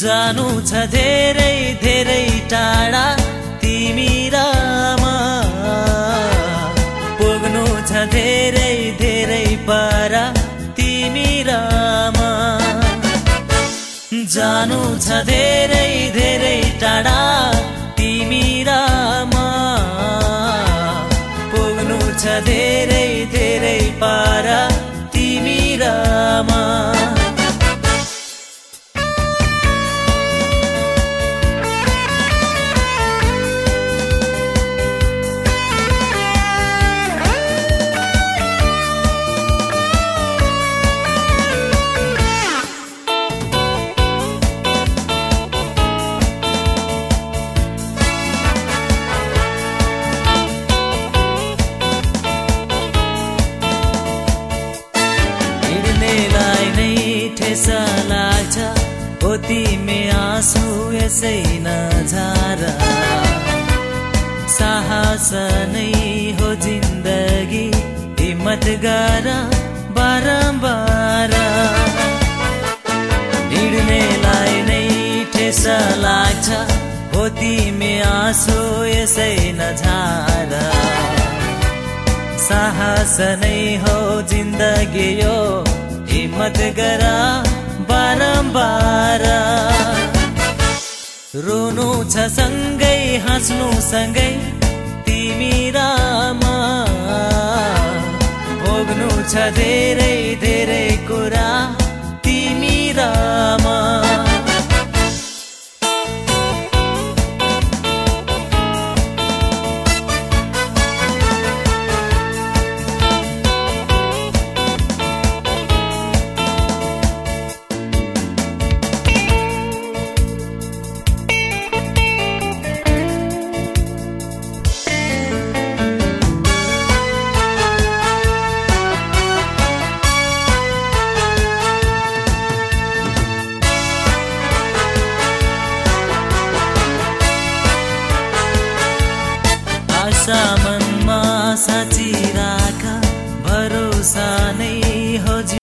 जानु छ धेरै धेरै टाढा तिमी र म पुग्नु छ धेरै धेरै पर तिमी र म जानु छ धेरै धेरै टाढा तिमी ठेस लाग्छ हो तिमी आँसु यसै नझार साहस नै हो जिन्दगी हिम्मत गर बारम्बार हिँड्नेलाई नै ठेस लाग्छ हो तिमी आँसु यसै नझार साहस नै हो जिन्दगी यो हिम्मत गर बारम्बार रोनु छ सँगै हाँस्नु सँगै तिमी र म भोग्नु छ धेरै धेरै कुरा आशा मनमा साँची राख भरोसा नै हजुर